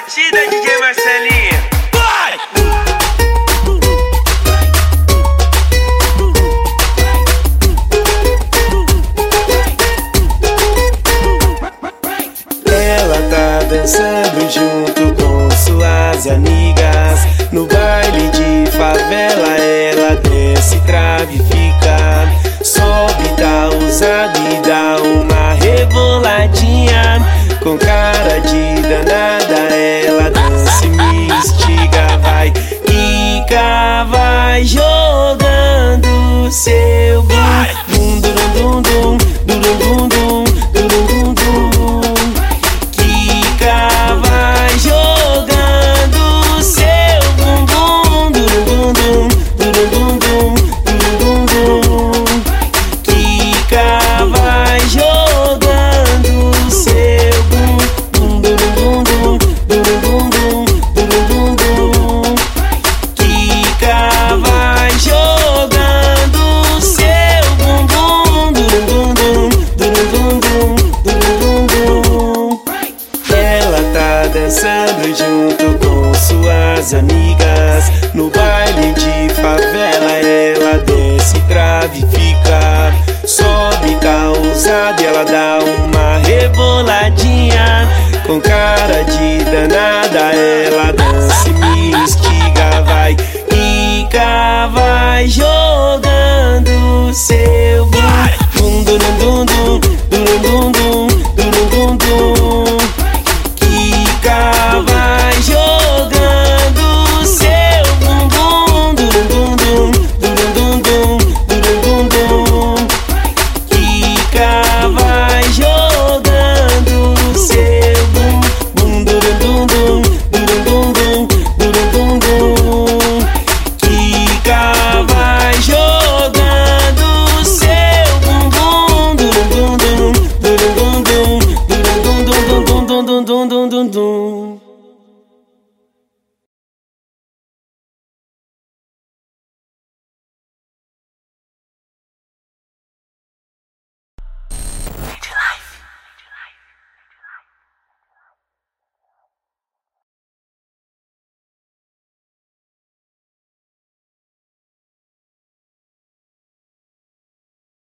batida, DJ Marcelinho. Vai! Ela tá dançando junto com suas amigas No baile de favela ela desce, trave e fica Sobe, tá ousada e dá uma reboladinha Com cara dançando junto com suas amigas. No baile de favela ela desce, trave fica Sobe, tá ousada e ela dá uma reboladinha. Com cara de danada dum dum dum dum.